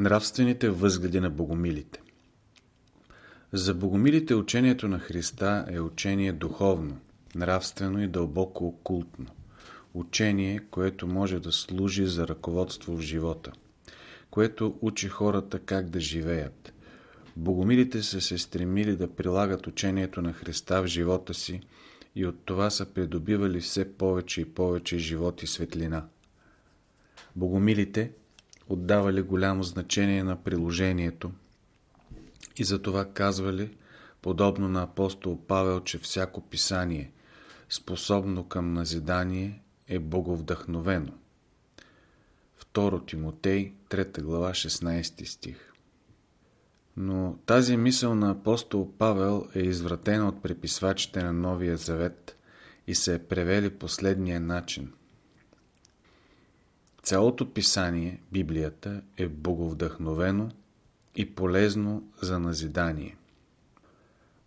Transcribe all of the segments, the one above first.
Нравствените възгледи на богомилите За богомилите учението на Христа е учение духовно, нравствено и дълбоко окултно. Учение, което може да служи за ръководство в живота, което учи хората как да живеят. Богомилите са се стремили да прилагат учението на Христа в живота си и от това са придобивали все повече и повече живот и светлина. Богомилите отдавали голямо значение на приложението и затова казвали, подобно на апостол Павел, че всяко писание, способно към назидание, е боговдъхновено. 2 Тимотей, 3 глава, 16 стих Но тази мисъл на апостол Павел е извратена от преписвачите на Новия Завет и се е превели последния начин – Цялото писание, Библията, е боговдъхновено и полезно за назидание.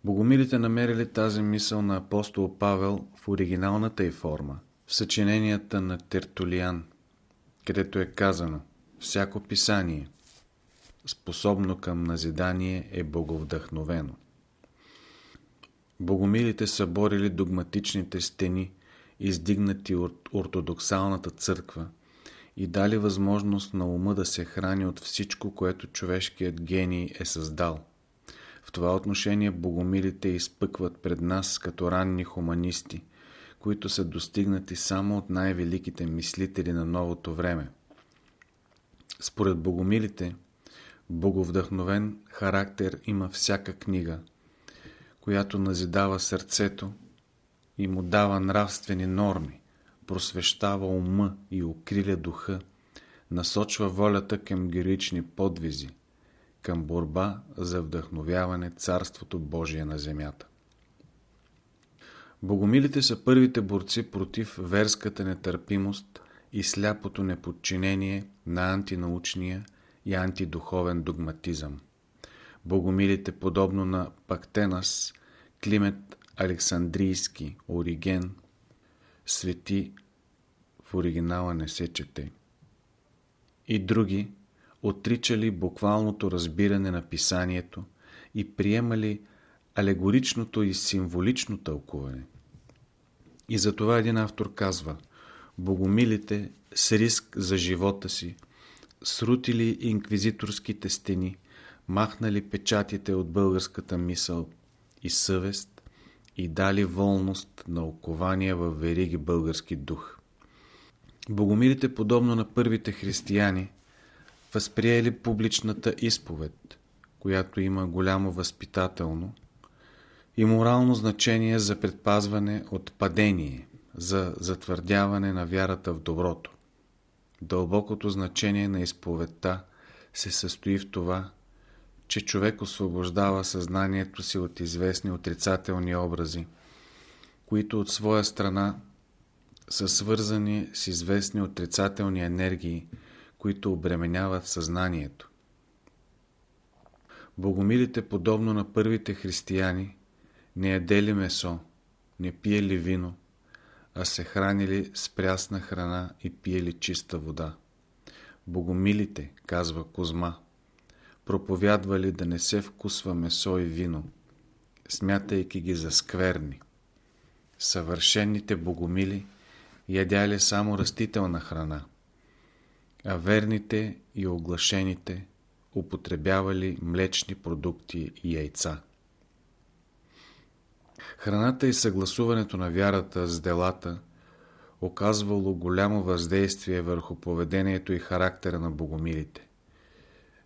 Богомилите намерили тази мисъл на апостол Павел в оригиналната й форма, в съчиненията на Тертулиан, където е казано «Всяко писание, способно към назидание, е боговдъхновено». Богомилите са борили догматичните стени, издигнати от ортодоксалната църква, и дали възможност на ума да се храни от всичко, което човешкият гений е създал. В това отношение богомилите изпъкват пред нас като ранни хуманисти, които са достигнати само от най-великите мислители на новото време. Според богомилите, боговдъхновен характер има всяка книга, която назидава сърцето и му дава нравствени норми, просвещава ума и укриля духа, насочва волята към героични подвизи, към борба за вдъхновяване Царството Божие на земята. Богомилите са първите борци против верската нетърпимост и сляпото неподчинение на антинаучния и антидуховен догматизъм. Богомилите, подобно на Пактенас, Климет Александрийски, Ориген, свети в оригинала не се чете. И други отричали буквалното разбиране на писанието и приемали алегоричното и символично тълкуване. И затова един автор казва Богомилите с риск за живота си срутили инквизиторските стени, махнали печатите от българската мисъл и съвест и дали волност на окования във вериги български дух. Богомилите, подобно на първите християни, възприели публичната изповед, която има голямо възпитателно и морално значение за предпазване от падение, за затвърдяване на вярата в доброто. Дълбокото значение на изповедта се състои в това, че човек освобождава съзнанието си от известни отрицателни образи, които от своя страна са свързани с известни отрицателни енергии, които обременяват съзнанието. Богомилите, подобно на първите християни, не ядели месо, не пиели вино, а се хранили с прясна храна и пиели чиста вода. Богомилите, казва Козма, проповядвали да не се вкусва месо и вино, смятайки ги за скверни. Съвършените богомили ядяли само растителна храна, а верните и оглашените употребявали млечни продукти и яйца. Храната и съгласуването на вярата с делата оказвало голямо въздействие върху поведението и характера на богомилите.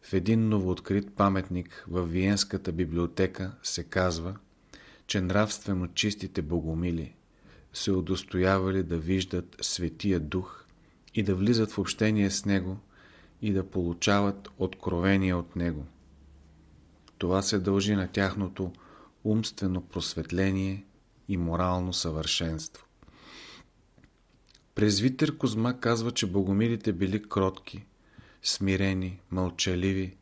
В един новооткрит паметник в Виенската библиотека се казва, че нравствено чистите богомили се удостоявали да виждат Светия Дух и да влизат в общение с Него и да получават откровение от Него. Това се дължи на тяхното умствено просветление и морално съвършенство. Презвитер Козма казва, че богомилите били кротки, смирени, мълчаливи,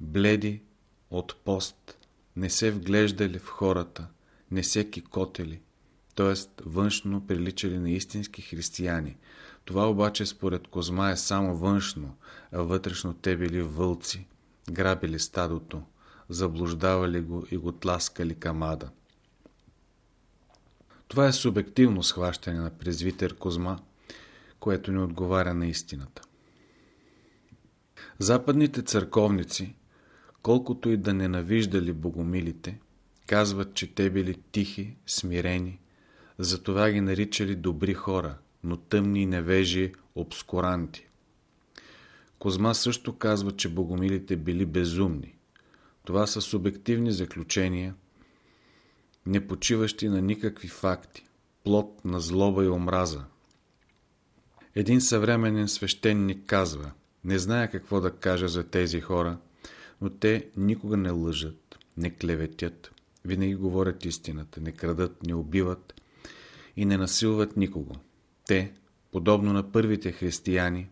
бледи от пост, не се вглеждали в хората, не се кикотели, т.е. външно приличали на истински християни, Това обаче според Козма е само външно, а вътрешно те били вълци, грабили стадото, заблуждавали го и го тласкали към ада. Това е субективно схващане на презвитер Козма, което не отговаря на истината. Западните църковници, колкото и да ненавиждали богомилите, казват, че те били тихи, смирени, затова ги наричали добри хора, но тъмни и невежи обскуранти. Козма също казва, че богомилите били безумни. Това са субективни заключения, не почиващи на никакви факти, плод на злоба и омраза. Един съвременен свещеник казва, не зная какво да кажа за тези хора, но те никога не лъжат, не клеветят, винаги говорят истината, не крадат, не убиват и не насилват никого. Те, подобно на първите християни,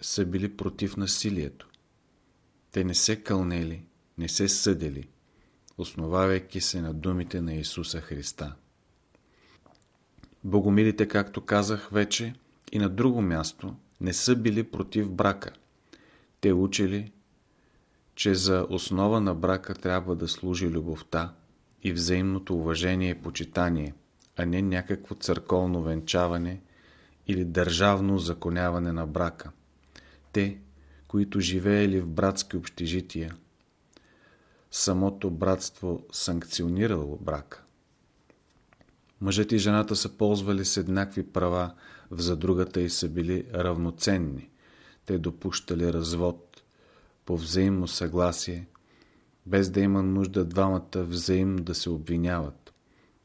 са били против насилието. Те не се кълнели, не се съдели, основавайки се на думите на Исуса Христа. Богомилите, както казах вече, и на друго място, не са били против брака. Те учили, че за основа на брака трябва да служи любовта и взаимното уважение и почитание, а не някакво църковно венчаване или държавно законяване на брака. Те, които живеели в братски общежития, самото братство санкционирало брака. Мъжът и жената са ползвали с еднакви права в задругата и са били равноценни. Те допущали развод по взаимно съгласие, без да има нужда двамата взаимно да се обвиняват.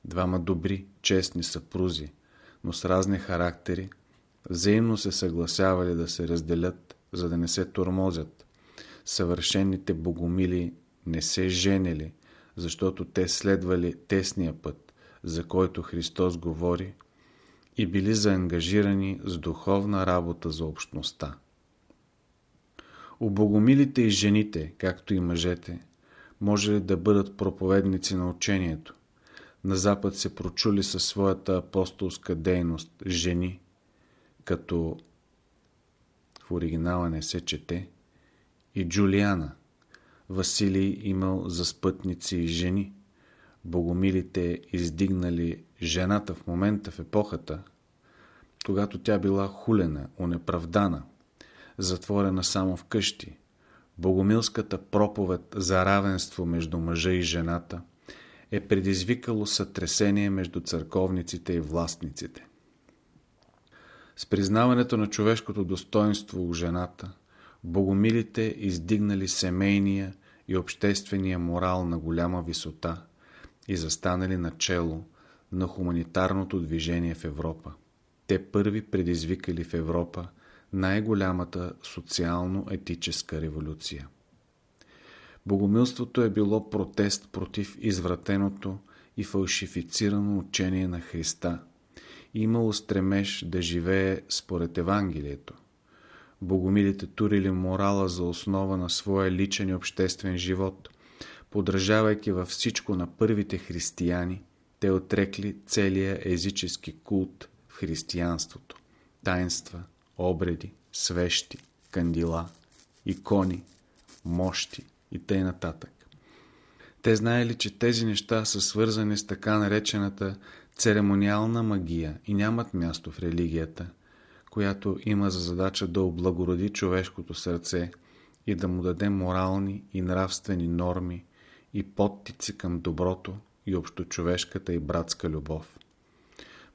Двама добри, честни съпрузи, но с разни характери, взаимно се съгласявали да се разделят, за да не се тормозят. Съвършените богомили не се женили, защото те следвали тесния път, за който Христос говори, и били заангажирани с духовна работа за общността. У богомилите и жените, както и мъжете, може ли да бъдат проповедници на учението. На Запад се прочули със своята апостолска дейност жени, като в оригинала не се чете, и Джулиана. Василий имал за спътници и жени. Богомилите издигнали жената в момента в епохата, когато тя била хулена, унеправдана, затворена само в къщи. Богомилската проповед за равенство между мъжа и жената е предизвикало сътресение между църковниците и властниците. С признаването на човешкото достоинство у жената, богомилите издигнали семейния и обществения морал на голяма висота и застанали начело на хуманитарното движение в Европа. Те първи предизвикали в Европа най-голямата социално-етическа революция. Богомилството е било протест против извратеното и фалшифицирано учение на Христа имало стремеж да живее според Евангелието. Богомилите турили морала за основа на своя личен и обществен живот, подражавайки във всичко на първите християни, те отрекли целия езически култ в християнството, таинства, обреди, свещи, кандила, икони, мощи и т.н. нататък. Те знаели, че тези неща са свързани с така наречената церемониална магия и нямат място в религията, която има за задача да облагороди човешкото сърце и да му даде морални и нравствени норми и подтици към доброто и общочовешката и братска любов.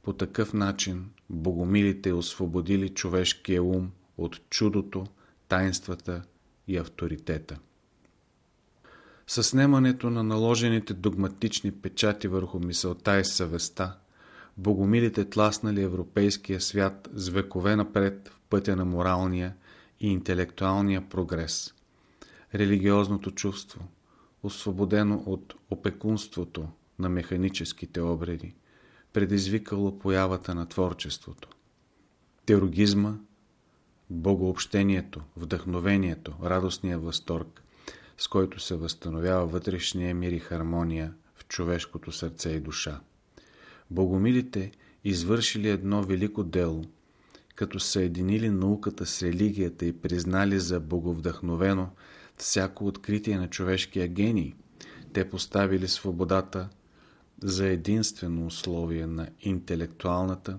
По такъв начин богомилите освободили човешкия ум от чудото, тайнствата и авторитета. С снемането на наложените догматични печати върху мисълта и съвестта, богомилите тласнали европейския свят с векове напред в пътя на моралния и интелектуалния прогрес. Религиозното чувство, освободено от опекунството на механическите обреди, предизвикало появата на творчеството. Терогизма, богообщението, вдъхновението, радостния възторг, с който се възстановява вътрешния мир и хармония в човешкото сърце и душа. Богомилите извършили едно велико дело, като съединили науката с религията и признали за боговдъхновено всяко откритие на човешкия гений, те поставили свободата за единствено условие на интелектуалната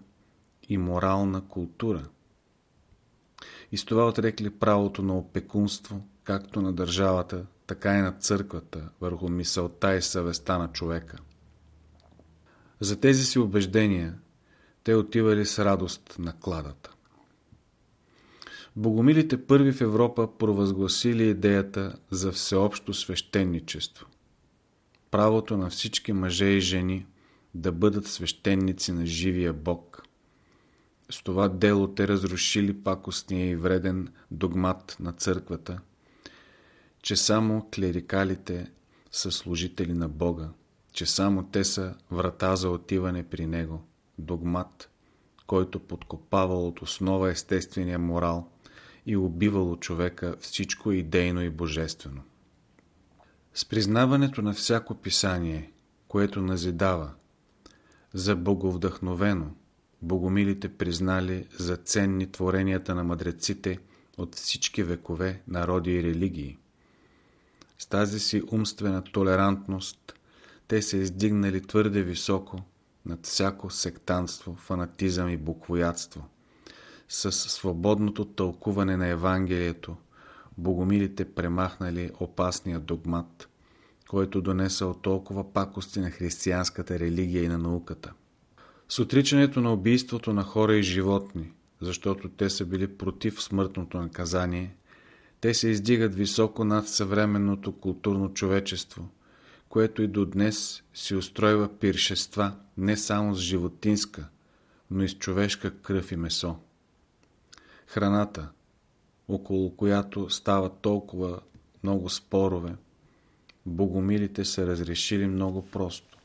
и морална култура. И с това отрекли правото на опекунство, както на държавата, така и на църквата, върху мисълта и съвестта на човека. За тези си убеждения те отивали с радост на кладата. Богомилите първи в Европа провъзгласили идеята за всеобщо свещеничество. Правото на всички мъже и жени да бъдат свещеници на живия Бог. С това дело те разрушили пакостния и вреден догмат на църквата, че само клерикалите са служители на Бога, че само те са врата за отиване при Него, догмат, който подкопавал от основа естествения морал и убивало човека всичко идейно и божествено. С признаването на всяко писание, което назидава, за боговдъхновено, богомилите признали за ценни творенията на мъдреците от всички векове, народи и религии. С тази си умствена толерантност те се издигнали твърде високо над всяко сектантство, фанатизъм и буквоядство. С свободното тълкуване на Евангелието, богомилите премахнали опасния догмат, който донесъл толкова пакости на християнската религия и на науката. С отричането на убийството на хора и животни, защото те са били против смъртното наказание, те се издигат високо над съвременното културно човечество, което и до днес си устройва пиршества не само с животинска, но и с човешка кръв и месо. Храната, около която стават толкова много спорове, богомилите са разрешили много просто.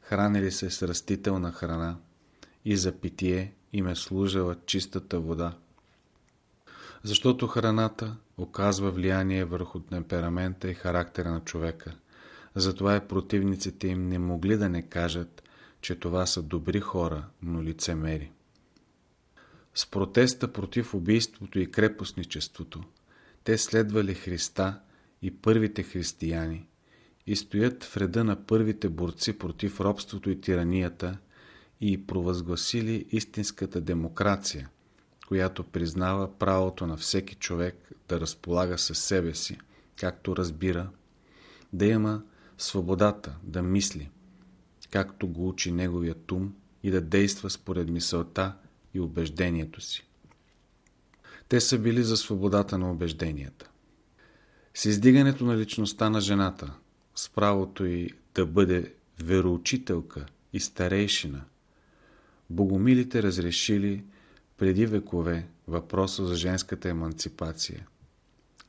Хранили се с растителна храна и за питие им е служила чистата вода. Защото храната оказва влияние върху темперамента и характера на човека. Затова и противниците им не могли да не кажат, че това са добри хора, но лицемери. С протеста против убийството и крепостничеството, те следвали Христа и първите християни и стоят в реда на първите борци против робството и тиранията и провъзгласили истинската демокрация, която признава правото на всеки човек да разполага със себе си, както разбира, да има свободата да мисли, както го учи неговият ум и да действа според мисълта и убеждението си. Те са били за свободата на убежденията. С издигането на личността на жената, с правото й да бъде вероучителка и старейшина, богомилите разрешили преди векове въпроса за женската еманципация.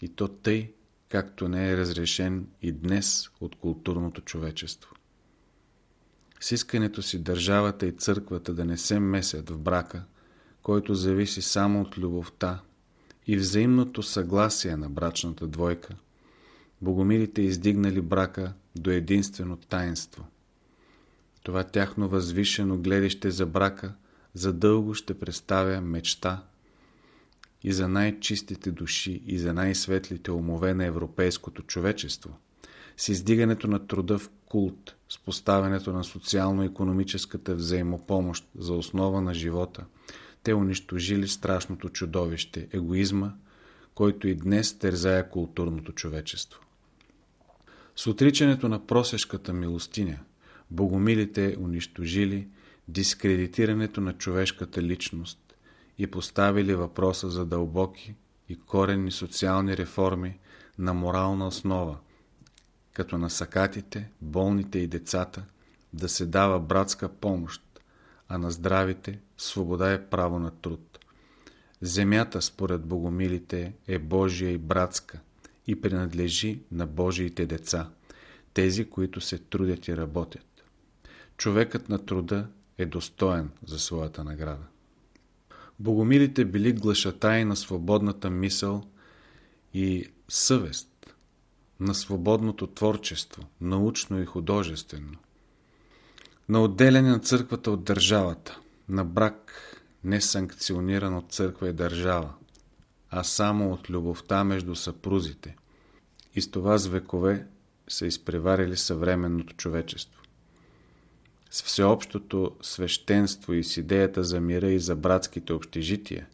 И то тъй, както не е разрешен и днес от културното човечество. С искането си държавата и църквата да не се месят в брака, който зависи само от любовта и взаимното съгласие на брачната двойка, богомилите издигнали брака до единствено таинство. Това тяхно възвишено гледище за брака задълго ще представя мечта и за най-чистите души и за най-светлите умове на европейското човечество, с издигането на труда в култ, с поставянето на социално-економическата взаимопомощ за основа на живота, те унищожили страшното чудовище, егоизма, който и днес тързая културното човечество. С отричането на просешката милостиня, богомилите унищожили дискредитирането на човешката личност, и поставили въпроса за дълбоки и коренни социални реформи на морална основа, като на сакатите, болните и децата да се дава братска помощ, а на здравите свобода е право на труд. Земята, според богомилите, е Божия и братска и принадлежи на Божиите деца, тези, които се трудят и работят. Човекът на труда е достоен за своята награда. Богомилите били глашатаи на свободната мисъл и съвест, на свободното творчество, научно и художествено, на отделяне на църквата от държавата, на брак, не санкциониран от църква и държава, а само от любовта между съпрузите. И с това с векове са изпреварили съвременното човечество. С всеобщото свещенство и с идеята за мира и за братските общежития,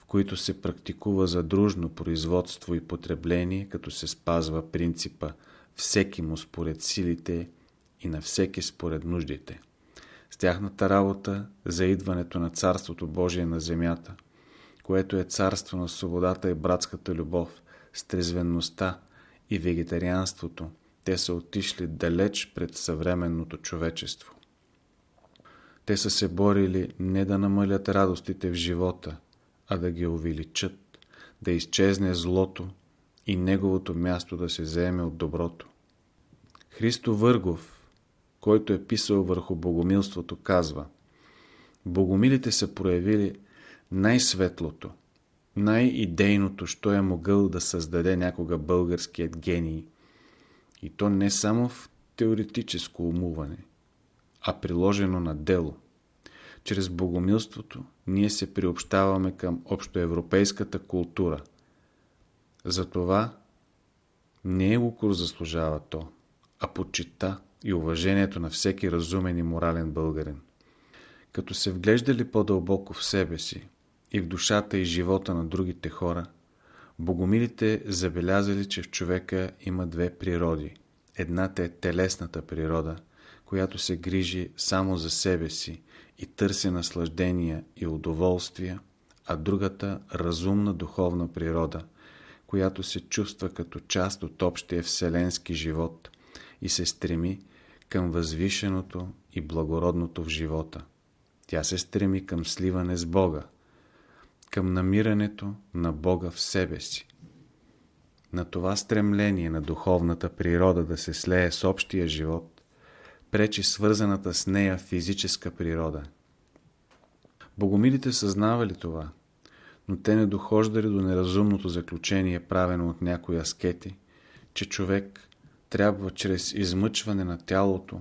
в които се практикува задружно производство и потребление, като се спазва принципа всеки му според силите и на всеки според нуждите. С тяхната работа за идването на Царството Божие на земята, което е царство на свободата и братската любов, с и вегетарианството, те са отишли далеч пред съвременното човечество. Те са се борили не да намалят радостите в живота, а да ги увеличат, да изчезне злото и неговото място да се заеме от доброто. Христо Въргов, който е писал върху богомилството, казва Богомилите са проявили най-светлото, най-идейното, що е могъл да създаде някога българският гений. И то не само в теоретическо умуване, а приложено на дело. Чрез богомилството ние се приобщаваме към общоевропейската култура. Затова не е укор заслужава то, а почита и уважението на всеки разумен и морален българин. Като се вглеждали по-дълбоко в себе си и в душата и живота на другите хора, богомилите забелязали, че в човека има две природи. Едната е телесната природа, която се грижи само за себе си и търси наслаждения и удоволствия, а другата разумна духовна природа, която се чувства като част от общия вселенски живот и се стреми към възвишеното и благородното в живота. Тя се стреми към сливане с Бога, към намирането на Бога в себе си. На това стремление на духовната природа да се слее с общия живот, пречи свързаната с нея физическа природа. Богомилите съзнавали това, но те не дохождали до неразумното заключение, правено от някои аскети, че човек трябва чрез измъчване на тялото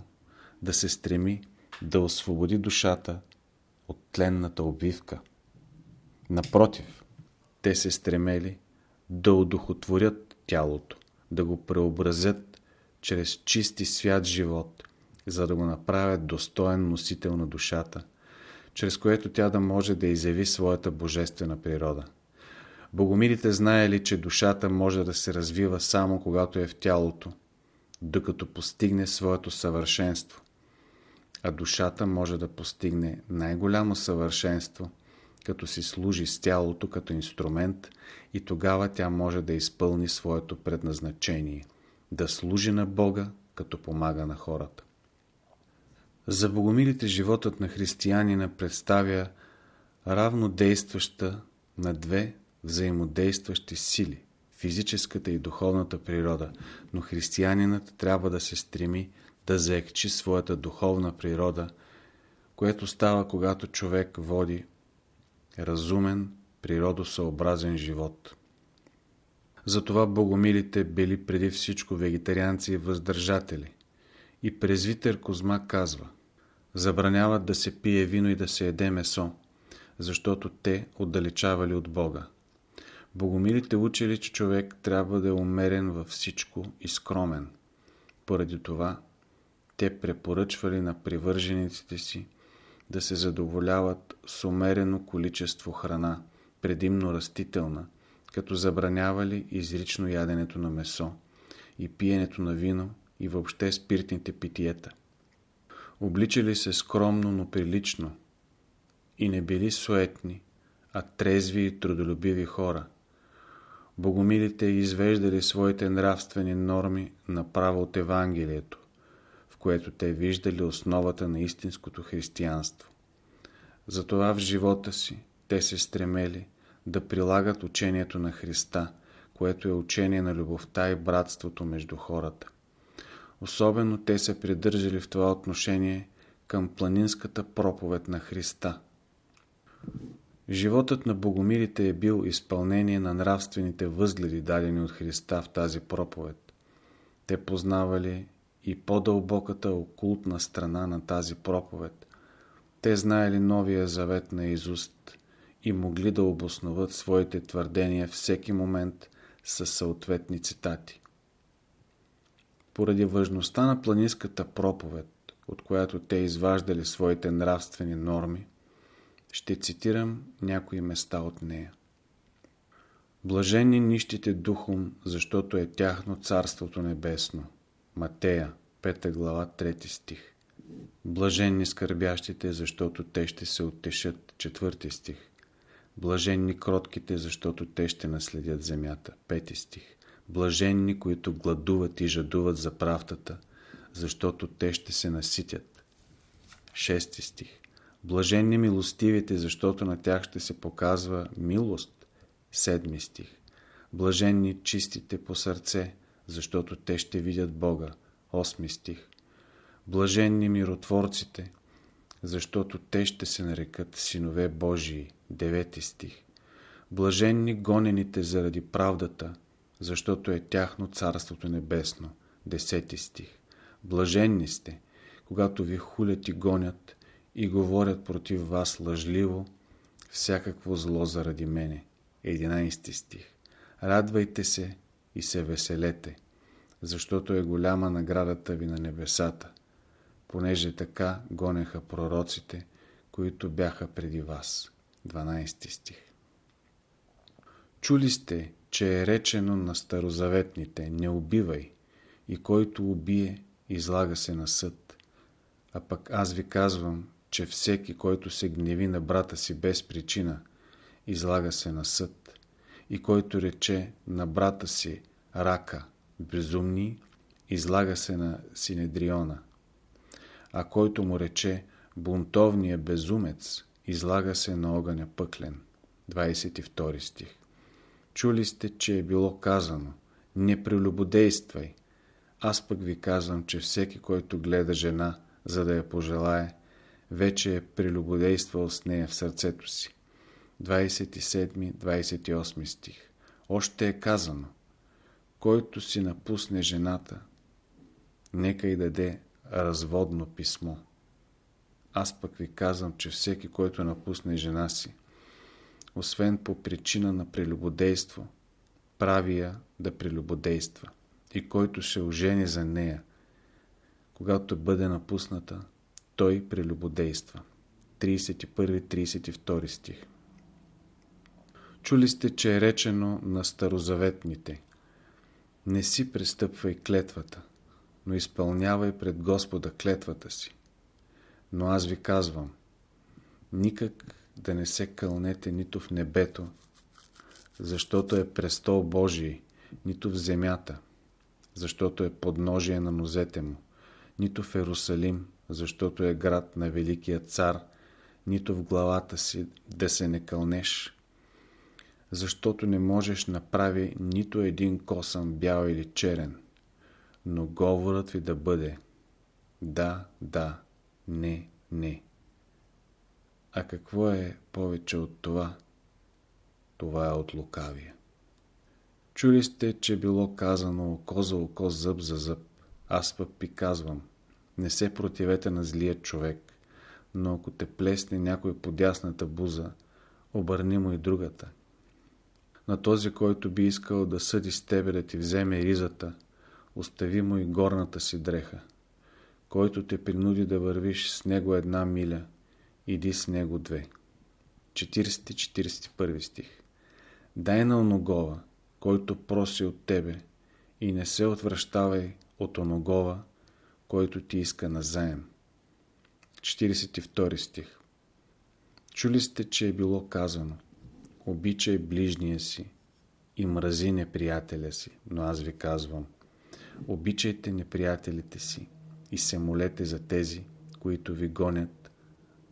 да се стреми да освободи душата от тленната обвивка. Напротив, те се стремели да удохотворят тялото, да го преобразят чрез чисти свят живот, за да го направят достоен носител на душата, чрез което тя да може да изяви своята божествена природа. Богомилите знаели, че душата може да се развива само когато е в тялото, докато постигне своето съвършенство. А душата може да постигне най-голямо съвършенство, като си служи с тялото като инструмент и тогава тя може да изпълни своето предназначение – да служи на Бога, като помага на хората. За богомилите животът на християнина представя равно действаща на две взаимодействащи сили – физическата и духовната природа, но християнинът трябва да се стреми да заекчи своята духовна природа, което става когато човек води разумен, природосъобразен живот. Затова богомилите били преди всичко вегетарианци и въздържатели – и презвитер Козма казва Забраняват да се пие вино и да се еде месо, защото те отдалечавали от Бога. Богомилите учили, че човек трябва да е умерен във всичко и скромен. Поради това те препоръчвали на привържениците си да се задоволяват с умерено количество храна, предимно растителна, като забранявали изрично яденето на месо и пиенето на вино и въобще спиртните питиета. Обличали се скромно, но прилично и не били суетни, а трезви и трудолюбиви хора. Богомилите извеждали своите нравствени норми направо от Евангелието, в което те виждали основата на истинското християнство. Затова в живота си те се стремели да прилагат учението на Христа, което е учение на любовта и братството между хората. Особено те се придържали в това отношение към планинската проповед на Христа. Животът на богомилите е бил изпълнение на нравствените възгледи, дадени от Христа в тази проповед. Те познавали и по-дълбоката окултна страна на тази проповед, Те знаели Новия Завет на изуст и могли да обосноват своите твърдения всеки момент със съответни цитати. Поради важността на планинската проповед, от която те изваждали своите нравствени норми, ще цитирам някои места от нея. Блажени нищите духом, защото е тяхно Царството Небесно. Матея, 5 глава, 3 стих. Блаженни скърбящите, защото те ще се оттешат. Четвърти стих. Блаженни кротките, защото те ще наследят земята. Пети стих. Блаженни, които гладуват и жадуват за правдата, защото те ще се наситят. Шести стих. Блаженни милостивите, защото на тях ще се показва милост. Седми стих. Блаженни чистите по сърце, защото те ще видят Бога. Осми стих. Блаженни миротворците, защото те ще се нарекат синове Божии. Девети стих. Блаженни гонените заради правдата, защото е тяхно Царството Небесно. Десети стих. Блаженни сте, когато ви хулят и гонят и говорят против вас лъжливо всякакво зло заради мене. Единайсти стих. Радвайте се и се веселете, защото е голяма наградата ви на небесата понеже така гонеха пророците, които бяха преди вас. 12 стих Чули сте, че е речено на старозаветните «Не убивай» и който убие, излага се на съд. А пък аз ви казвам, че всеки, който се гневи на брата си без причина, излага се на съд. И който рече на брата си рака, безумни, излага се на Синедриона а който му рече бунтовния безумец, излага се на огъня пъклен. 22 стих Чули сте, че е било казано не прелюбодействай. Аз пък ви казвам, че всеки, който гледа жена, за да я пожелае, вече е прелюбодействал с нея в сърцето си. 27-28 стих Още е казано който си напусне жената, нека и даде разводно писмо. Аз пък ви казвам, че всеки, който напусне жена си, освен по причина на прелюбодейство, прави я да прелюбодейства и който се ожени за нея, когато бъде напусната, той прелюбодейства. 31-32 стих Чули сте, че е речено на старозаветните Не си престъпвай клетвата, но изпълнявай пред Господа клетвата си. Но аз ви казвам, никак да не се кълнете нито в небето, защото е престол Божий, нито в земята, защото е подножие на нозете му, нито в Ерусалим, защото е град на Великия цар, нито в главата си да се не кълнеш, защото не можеш направи нито един косъм бял или черен, но говорът ви да бъде да, да, не, не. А какво е повече от това? Това е от лукавия. Чули сте, че било казано око за око, зъб за зъб. Аз пък пи казвам, не се противете на злия човек, но ако те плесне някой по дясната буза, обърни му и другата. На този, който би искал да съди с тебе да ти вземе ризата, остави му и горната си дреха. Който те принуди да вървиш с него една миля, иди с него две. 40-41 стих Дай на оногова, който проси от тебе, и не се отвръщавай от оногова, който ти иска на заем. 42 стих Чули сте, че е било казано Обичай ближния си и мрази неприятеля си, но аз ви казвам Обичайте неприятелите си и се молете за тези, които ви гонят,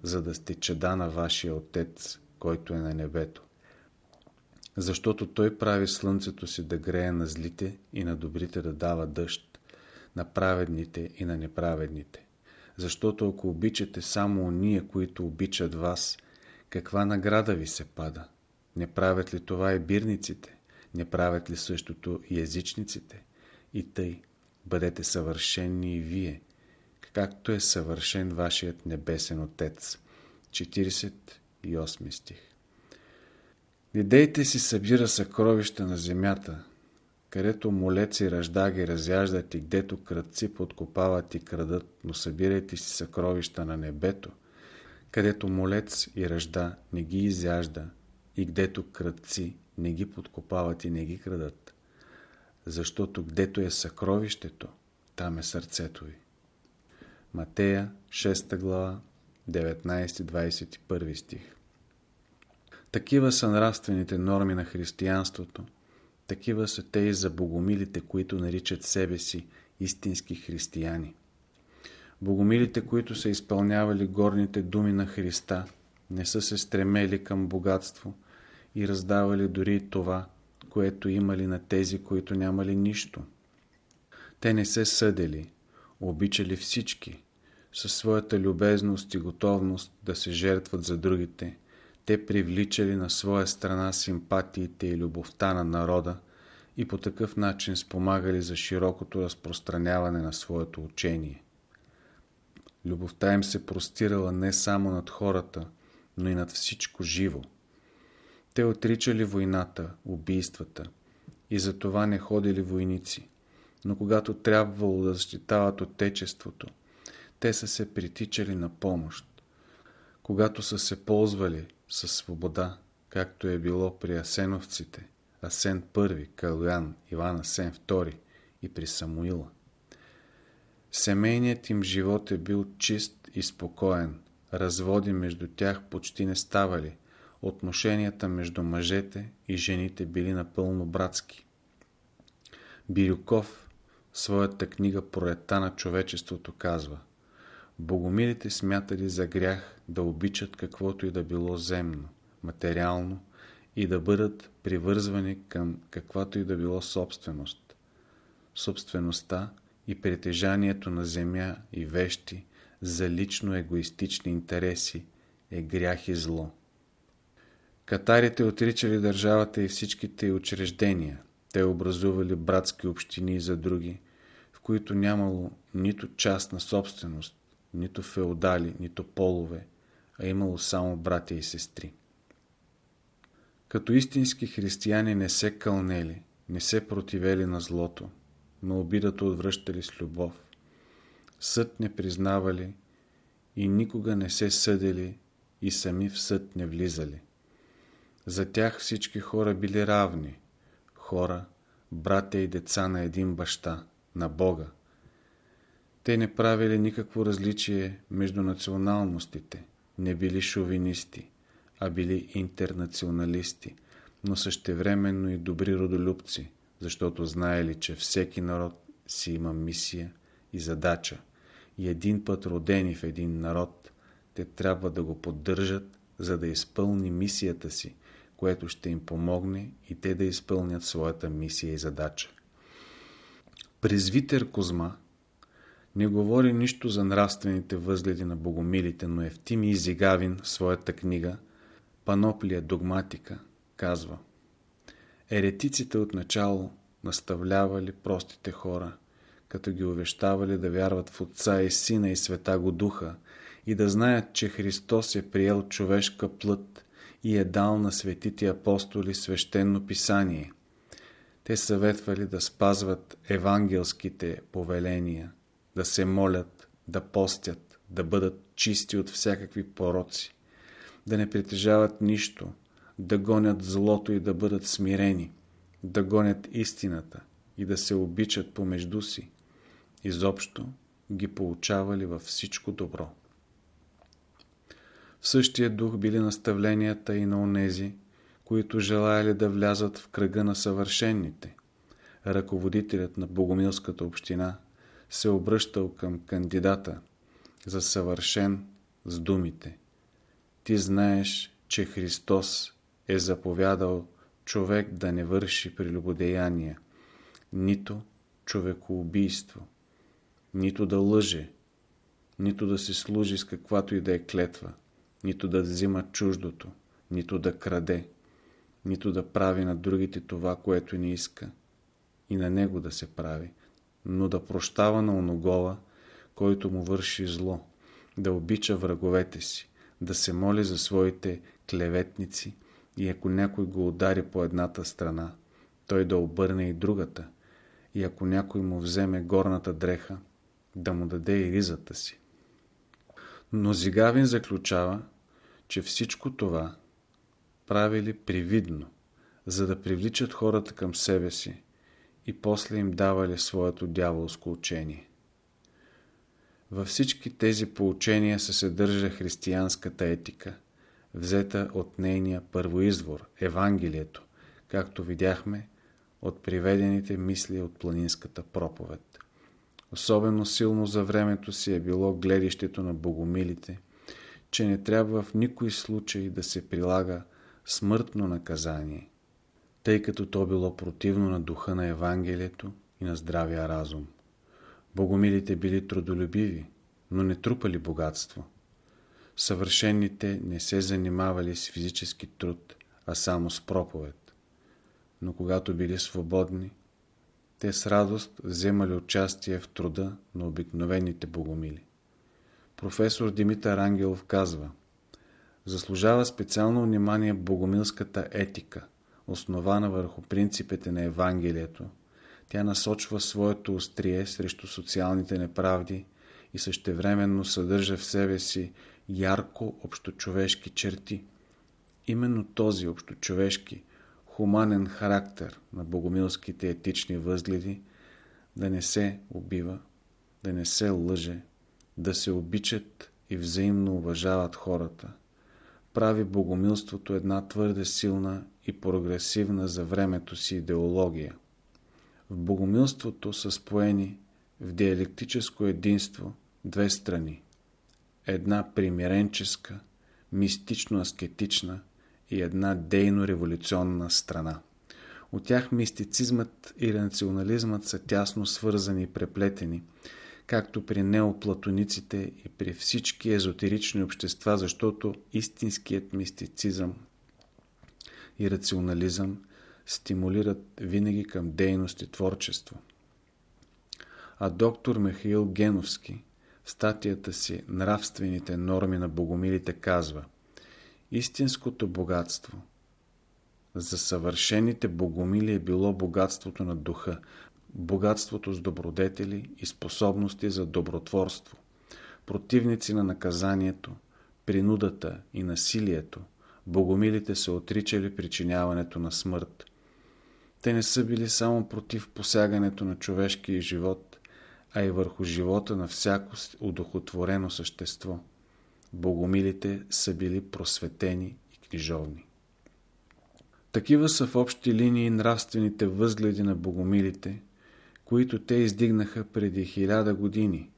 за да сте чеда на вашия Отец, който е на небето. Защото Той прави слънцето си да грее на злите и на добрите да дава дъжд, на праведните и на неправедните. Защото ако обичате само ония, които обичат вас, каква награда ви се пада? Не правят ли това и бирниците? Не правят ли същото и езичниците? И тъй, бъдете съвършенни и вие, както е съвършен вашият небесен Отец. 48 стих Не дейте си събира съкровища на земята, където молеци ръжда ги разяждат и гдето кръци подкопават и крадат, но събирайте си съкровища на небето, където молец и ръжда не ги изяжда и гдето кръци не ги подкопават и не ги крадат. Защото гдето е съкровището, там е сърцето ви. Матея, 6 глава, 19-21 стих Такива са нравствените норми на християнството, такива са те и за богомилите, които наричат себе си истински християни. Богомилите, които са изпълнявали горните думи на Христа, не са се стремели към богатство и раздавали дори това, което имали на тези, които нямали нищо. Те не се съдели, обичали всички, със своята любезност и готовност да се жертват за другите, те привличали на своя страна симпатиите и любовта на народа и по такъв начин спомагали за широкото разпространяване на своето учение. Любовта им се простирала не само над хората, но и над всичко живо. Те отричали войната, убийствата и за това не ходили войници. Но когато трябвало да защитават Отечеството, те са се притичали на помощ. Когато са се ползвали със свобода, както е било при Асеновците, Асен I, Калуян, Иван Асен II и при Самуила. Семейният им живот е бил чист и спокоен, разводи между тях почти не ставали, отношенията между мъжете и жените били напълно братски. Бирюков в своята книга Пролета на човечеството казва Богомилите смятали за грях да обичат каквото и да било земно, материално и да бъдат привързвани към каквато и да било собственост. Собствеността и притежанието на земя и вещи за лично егоистични интереси е грях и зло. Катарите отричали държавата и всичките й учреждения. Те образували братски общини за други, в които нямало нито частна собственост, нито феодали, нито полове, а имало само братя и сестри. Като истински християни не се кълнели, не се противели на злото, но обидата отвръщали с любов. Съд не признавали и никога не се съдили и сами в съд не влизали. За тях всички хора били равни. Хора, братя и деца на един баща, на Бога. Те не правили никакво различие между националностите, не били шовинисти, а били интернационалисти, но същевременно и добри родолюбци, защото знаели, че всеки народ си има мисия и задача. И един път родени в един народ, те трябва да го поддържат, за да изпълни мисията си, което ще им помогне и те да изпълнят своята мисия и задача. Презвитер Козма не говори нищо за нравствените възгледи на богомилите, но Евтим Изигавин в своята книга Паноплия догматика казва Еретиците отначало наставлявали простите хора, като ги увещавали да вярват в Отца и Сина и Света го Духа и да знаят, че Христос е приел човешка плът и е дал на светите апостоли свещено писание. Те съветвали да спазват евангелските повеления, да се молят, да постят, да бъдат чисти от всякакви пороци, да не притежават нищо, да гонят злото и да бъдат смирени, да гонят истината и да се обичат помежду си. Изобщо ги получавали във всичко добро. В същия дух били наставленията и на онези, които желаяли да влязат в кръга на съвършенните. Ръководителят на Богомилската община се обръщал към кандидата за съвършен с думите. Ти знаеш, че Христос е заповядал човек да не върши прелюбодеяния, нито човекоубийство, нито да лъже, нито да се служи с каквато и да е клетва, нито да взима чуждото, нито да краде, нито да прави на другите това, което не иска, и на него да се прави, но да прощава на оногола, който му върши зло, да обича враговете си, да се моли за своите клеветници и ако някой го удари по едната страна, той да обърне и другата, и ако някой му вземе горната дреха, да му даде и ризата си. Но Зигавин заключава, че всичко това правили привидно, за да привличат хората към себе си и после им давали своето дяволско учение. Във всички тези поучения се съдържа християнската етика, взета от нейния първоизвор, Евангелието, както видяхме от приведените мисли от планинската проповед. Особено силно за времето си е било гледището на богомилите, че не трябва в никой случай да се прилага смъртно наказание, тъй като то било противно на духа на Евангелието и на здравия разум. Богомилите били трудолюбиви, но не трупали богатство. Съвършенните не се занимавали с физически труд, а само с проповед. Но когато били свободни, те с радост вземали участие в труда на обикновените богомили. Професор Димитър Ангелов казва Заслужава специално внимание богомилската етика, основана върху принципите на Евангелието. Тя насочва своето острие срещу социалните неправди и същевременно съдържа в себе си ярко общочовешки черти. Именно този общочовешки, хуманен характер на богомилските етични възгледи да не се убива, да не се лъже, да се обичат и взаимно уважават хората, прави богомилството една твърде силна и прогресивна за времето си идеология. В богомилството са споени в диалектическо единство две страни. Една примиренческа, мистично-аскетична и една дейно-революционна страна. От тях мистицизмът и рационализмът са тясно свързани и преплетени, както при неоплатониците и при всички езотерични общества, защото истинският мистицизъм и рационализъм стимулират винаги към дейност и творчество. А доктор Михаил Геновски в статията си Нравствените норми на богомилите казва Истинското богатство за съвършените богомили е било богатството на духа, богатството с добродетели и способности за добротворство. Противници на наказанието, принудата и насилието, богомилите се отричали причиняването на смърт. Те не са били само против посягането на човешкия живот, а и върху живота на всяко удохотворено същество. Богомилите са били просветени и книжовни. Такива са в общи линии нравствените възгледи на богомилите, които те издигнаха преди хиляда години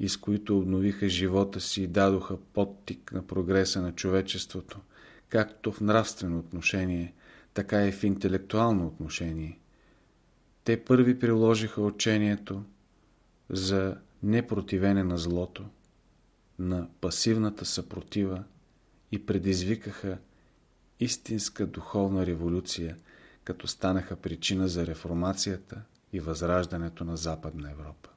и с които обновиха живота си и дадоха подтик на прогреса на човечеството, както в нравствено отношение, така и в интелектуално отношение. Те първи приложиха учението за непротивене на злото, на пасивната съпротива и предизвикаха истинска духовна революция, като станаха причина за реформацията и възраждането на Западна Европа.